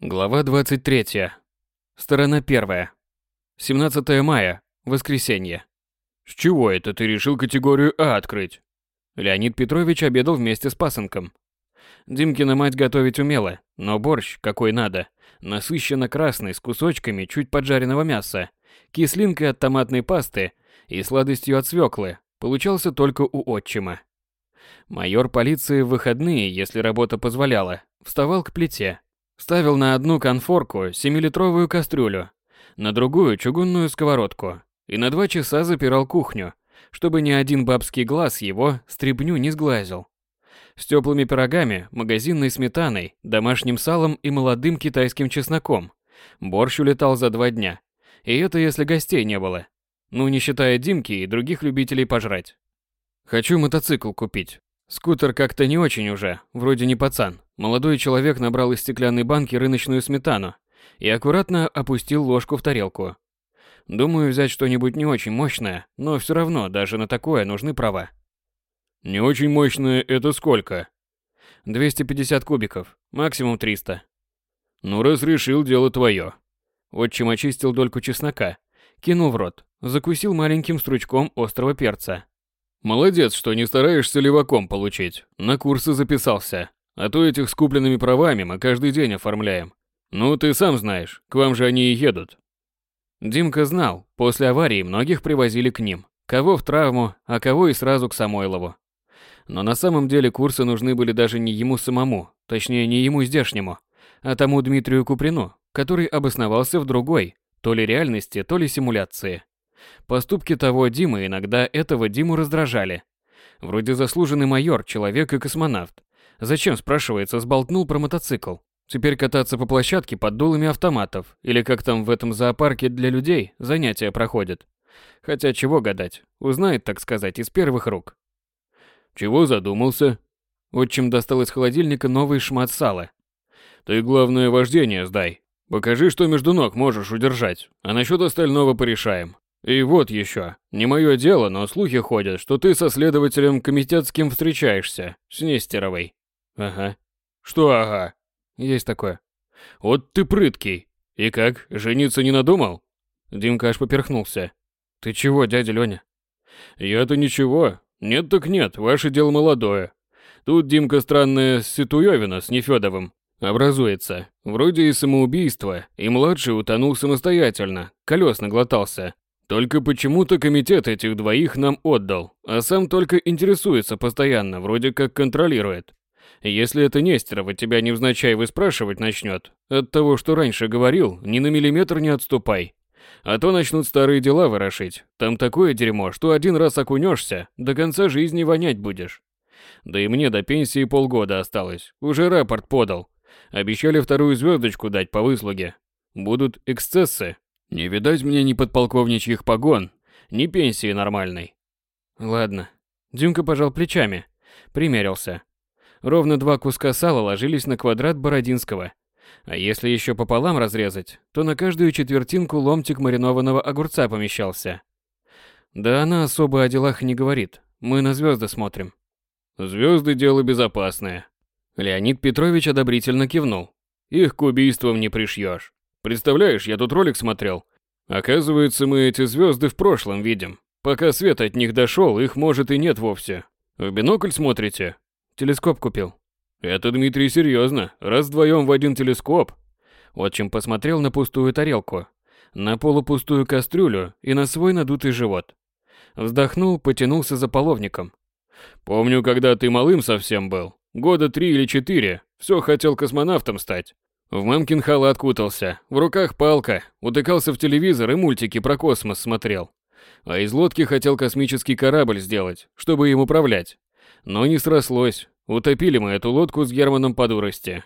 Глава 23. Сторона 1. 17 мая. Воскресенье. С чего это ты решил категорию А открыть? Леонид Петрович обедал вместе с пасынком. Димкина мать готовить умела, но борщ, какой надо, насыщенно красный, с кусочками чуть поджаренного мяса, кислинкой от томатной пасты и сладостью от свеклы, получался только у отчима. Майор полиции в выходные, если работа позволяла, вставал к плите, Ставил на одну конфорку 7-литровую кастрюлю, на другую чугунную сковородку и на два часа запирал кухню, чтобы ни один бабский глаз его стряпню не сглазил. С теплыми пирогами, магазинной сметаной, домашним салом и молодым китайским чесноком. Борщ улетал за два дня. И это если гостей не было. Ну, не считая Димки и других любителей пожрать. Хочу мотоцикл купить. Скутер как-то не очень уже, вроде не пацан. Молодой человек набрал из стеклянной банки рыночную сметану и аккуратно опустил ложку в тарелку. Думаю взять что-нибудь не очень мощное, но все равно даже на такое нужны права. Не очень мощное это сколько? 250 кубиков, максимум 300. Ну, раз решил, дело твое. Отчим очистил дольку чеснока, кинул в рот, закусил маленьким стручком острого перца. Молодец, что не стараешься леваком получить. На курсы записался. А то этих с купленными правами мы каждый день оформляем. Ну, ты сам знаешь, к вам же они и едут. Димка знал, после аварии многих привозили к ним. Кого в травму, а кого и сразу к Самойлову. Но на самом деле курсы нужны были даже не ему самому, точнее не ему здешнему, а тому Дмитрию Куприну, который обосновался в другой, то ли реальности, то ли симуляции. Поступки того Димы иногда этого Диму раздражали. Вроде заслуженный майор, человек и космонавт. Зачем, спрашивается, сболтнул про мотоцикл? Теперь кататься по площадке под дулами автоматов, или как там в этом зоопарке для людей занятия проходят. Хотя чего гадать, узнает, так сказать, из первых рук. Чего задумался? Отчим достал из холодильника новый шмат сала. Ты главное вождение сдай. Покажи, что между ног можешь удержать, а насчет остального порешаем. И вот еще. Не мое дело, но слухи ходят, что ты со следователем комитетским встречаешься, с Нестеровой. Ага. Что ага? Есть такое. Вот ты прыткий. И как, жениться не надумал? Димка аж поперхнулся. Ты чего, дядя Лёня? Я-то ничего. Нет так нет, ваше дело молодое. Тут Димка странная Ситуевина с Нефёдовым образуется. Вроде и самоубийство, и младший утонул самостоятельно, колес наглотался. Только почему-то комитет этих двоих нам отдал, а сам только интересуется постоянно, вроде как контролирует. Если это Нестерова тебя невзначай выспрашивать начнет, от того, что раньше говорил, ни на миллиметр не отступай. А то начнут старые дела ворошить. Там такое дерьмо, что один раз окунешься, до конца жизни вонять будешь. Да и мне до пенсии полгода осталось, уже рапорт подал. Обещали вторую звездочку дать по выслуге. Будут эксцессы, не видать мне ни подполковничьих погон, ни пенсии нормальной. Ладно. Дюмка пожал плечами, примерился. Ровно два куска сала ложились на квадрат Бородинского. А если еще пополам разрезать, то на каждую четвертинку ломтик маринованного огурца помещался. Да она особо о делах не говорит. Мы на звезды смотрим. Звезды дело безопасное. Леонид Петрович одобрительно кивнул. Их к убийствам не пришьешь. Представляешь, я тут ролик смотрел. Оказывается, мы эти звезды в прошлом видим. Пока свет от них дошел, их может и нет вовсе. В бинокль смотрите? Телескоп купил. Это, Дмитрий, серьезно. Раз вдвоем в один телескоп. Отчим посмотрел на пустую тарелку, на полупустую кастрюлю и на свой надутый живот. Вздохнул, потянулся за половником. Помню, когда ты малым совсем был, года три или четыре, все хотел космонавтом стать. В мамкин халат кутался, в руках палка, утыкался в телевизор и мультики про космос смотрел. А из лодки хотел космический корабль сделать, чтобы им управлять. Но не срослось. Утопили мы эту лодку с Германом по дурости.